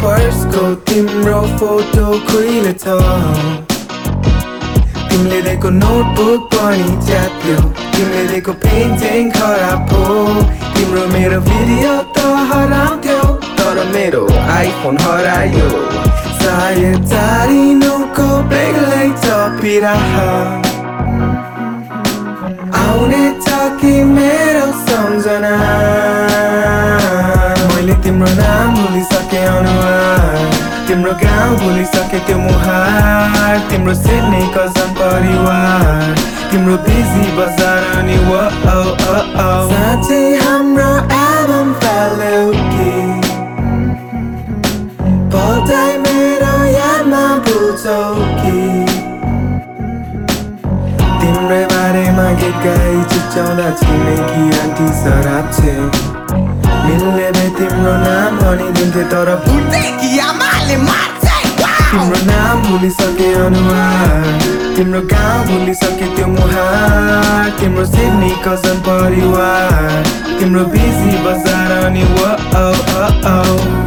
पर्सको तिम्रो फोटो खुइले छ तिमीले दिएको नोटबुक पनि च्यात्यो तिमीले दिएको पेन्टिङ खराब हो तिम्रो मेरो भिडियो त हराउँथ्यो तर मेरो आइफोन हरायो सायद चारिनुको बेग्लै छ पिराह भुलिसके अनुहार तिम्रो गाउँ भुलिसके त्यो मुहार। तिम्रो सिड्ने कजन परिवार। तिम्रो बिजी बजार अनि हाम्रो मेरो तिम्रै बारेमा गीत गाई चिच्याउँदा छिमेकी आन्टी सराप छे। मिल्ने भए तिम्रो नाम भनिदिन्थे तर कि आमाले तिम्रो नाम भुलिसके अनुहार तिम्रो गाउँ भुलिसके त्यो मुहार तिम्रो सिड्नी कजन परिवार तिम्रो बिजी बजार अनि वो